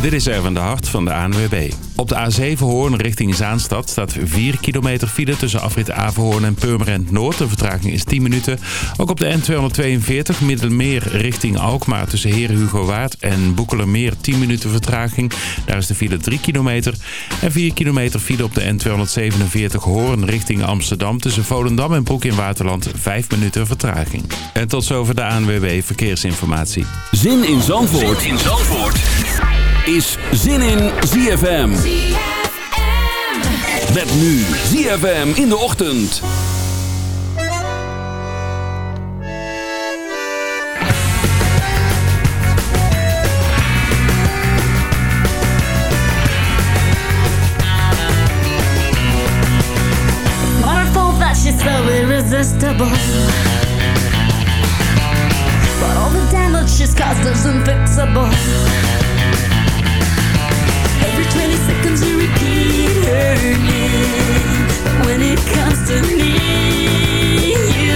Dit is Erwin de Hart van de ANWB. Op de A7 Hoorn richting Zaanstad staat 4 kilometer file tussen afrit Averhoorn en Purmerend Noord. De vertraging is 10 minuten. Ook op de N242 Middelmeer richting Alkmaar tussen Heren Hugo Waard en Boekelermeer 10 minuten vertraging. Daar is de file 3 kilometer. En 4 kilometer file op de N247 Hoorn richting Amsterdam tussen Volendam en Broek in Waterland 5 minuten vertraging. En tot zover de ANWB Verkeersinformatie. Zin in Zandvoort. Zin in Zandvoort is zin in ZFM. Met nu ZFM in de ochtend. Wonderful that she's so irresistible. But all the damage she's caused is unfixable. When it comes to me,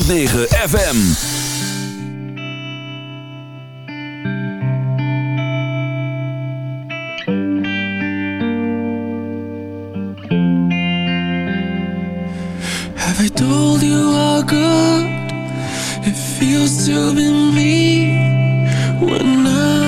106.9 FM. Have I told you how good it feels to be me when I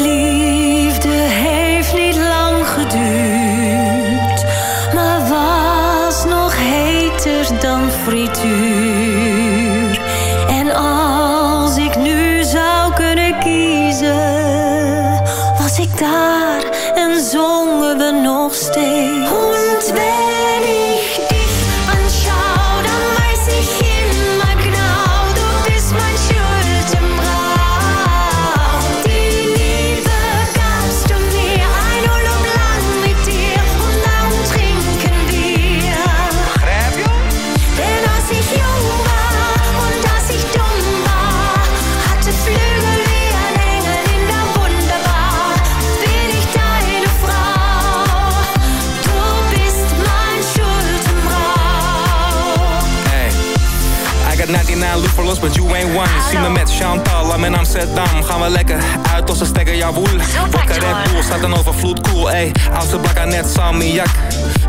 Harlem met Amsterdam gaan we lekker uit onze stekker, jawoel. Wakker red doel staat een overvloed, cool, ey. Oudste blakken net salmiak.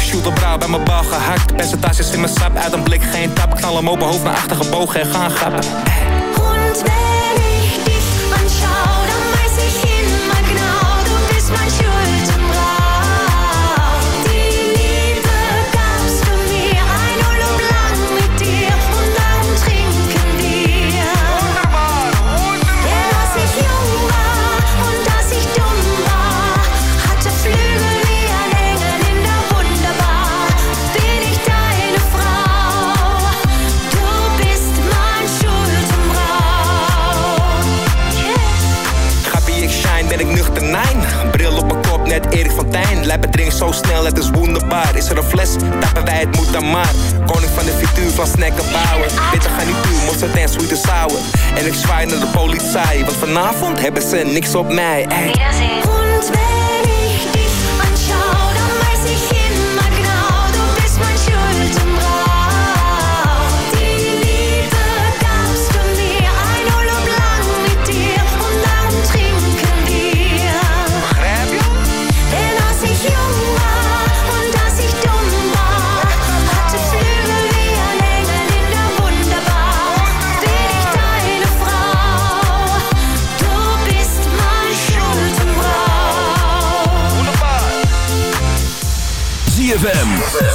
Shoot op brouw bij mijn bal gehakt. Percentages in mijn sap, uit een blik geen tap. Knallen hem open, hoofd naar achter gebogen en gaan grappen. hebben ze niks op mij.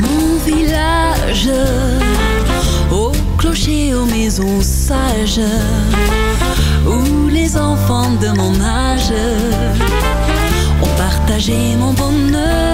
Mon village, au clocher, aux maisons sages, où les enfants de mon âge ont partagé mon bonheur.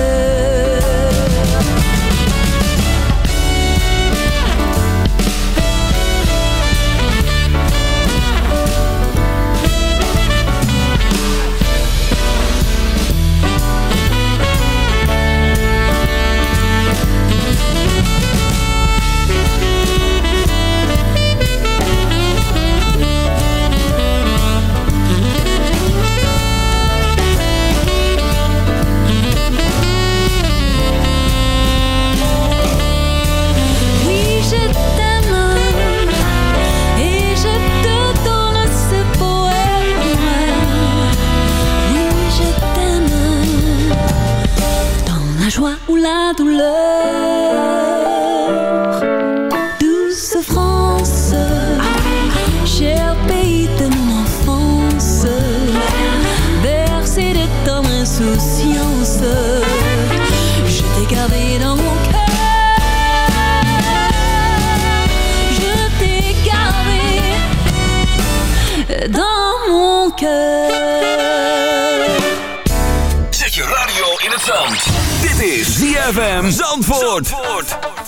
Insouciance, je t'ai gardé dans mon cœur. Je t'ai gardé dans mon cœur. Zet je radio in het zand. Dit is ZFM Zandvoort. In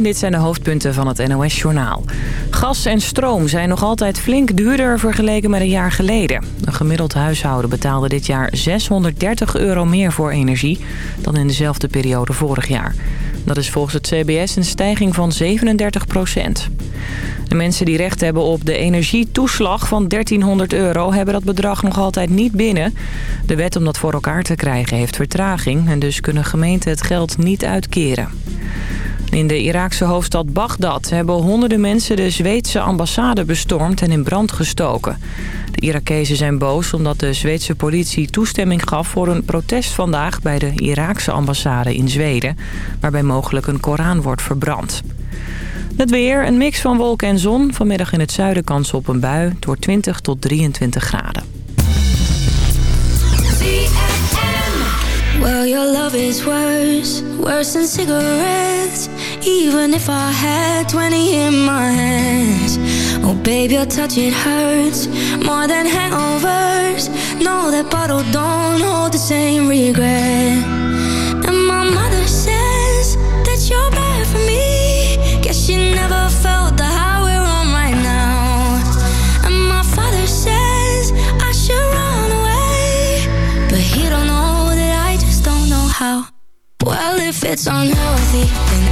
Dit zijn de hoofdpunten van het NOS-journaal. Gas en stroom zijn nog altijd flink duurder vergeleken met een jaar geleden. Een gemiddeld huishouden betaalde dit jaar 630 euro meer voor energie... dan in dezelfde periode vorig jaar. Dat is volgens het CBS een stijging van 37 procent. De mensen die recht hebben op de energietoeslag van 1300 euro... hebben dat bedrag nog altijd niet binnen. De wet om dat voor elkaar te krijgen heeft vertraging... en dus kunnen gemeenten het geld niet uitkeren. In de Iraakse hoofdstad Bagdad hebben honderden mensen de Zweedse ambassade bestormd en in brand gestoken. De Irakezen zijn boos omdat de Zweedse politie toestemming gaf voor een protest vandaag bij de Iraakse ambassade in Zweden, waarbij mogelijk een Koran wordt verbrand. Het weer, een mix van wolken en zon. Vanmiddag in het zuiden kans op een bui door 20 tot 23 graden. Well, your love is worse, worse than cigarettes. Even if I had 20 in my hands. Oh, babe, your touch, it hurts more than hangovers. No, that bottle don't hold the same regret. Well, if it's unhealthy, then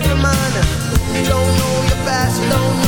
of your mind. You don't know your past, you don't know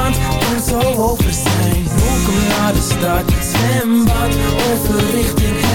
kan zo over zijn. Welkom naar de stad, zwembad Over richting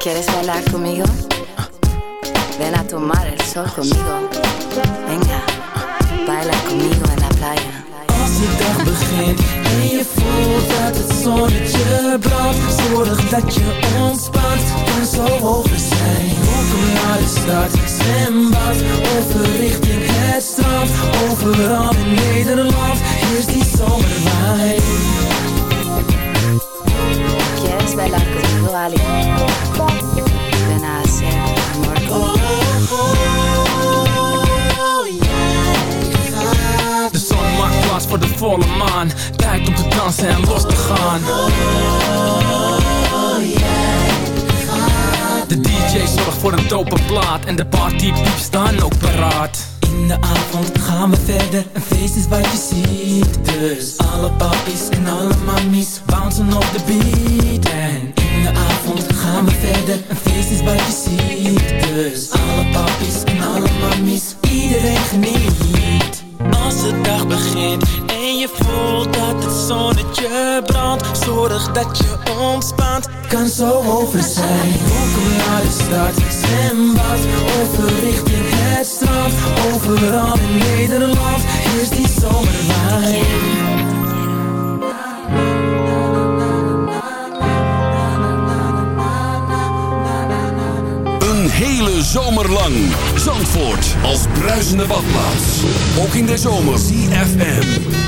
¿Quieres bailar conmigo? Ven a tomar el sol conmigo. Venga, baila conmigo en la playa. Als de dag begint en je voelt dat het zonnetje brandt Zorg dat je ontspant, kan zo over zijn Welkom naar de stad, zwembad Over richting het strand Overal in Nederland is die zomerwijn ¿Quieres bailar conmigo, Ali? Ven a hacer amor conmigo. De zon maakt plaats voor de volle maan Tijd om te dansen en los te gaan De DJ zorgt voor een dope plaat En de partypieps staan ook paraat in de avond gaan we verder, een feest is wat je ziet Dus alle papies en alle mammies bouncen op de beat. En in de avond gaan we verder, een feest is wat je ziet Dus alle papies en alle mammies, iedereen geniet. Als de dag begint en je voelt dat het zonnetje brandt Zorg dat je ontspant, kan zo over zijn. Welkom naar de stad, zwembad, over richting het strand Overal in Nederland is die zomerwijn Een hele zomer lang. Zandvoort als bruisende badplaats. Ook in de zomer. CFM.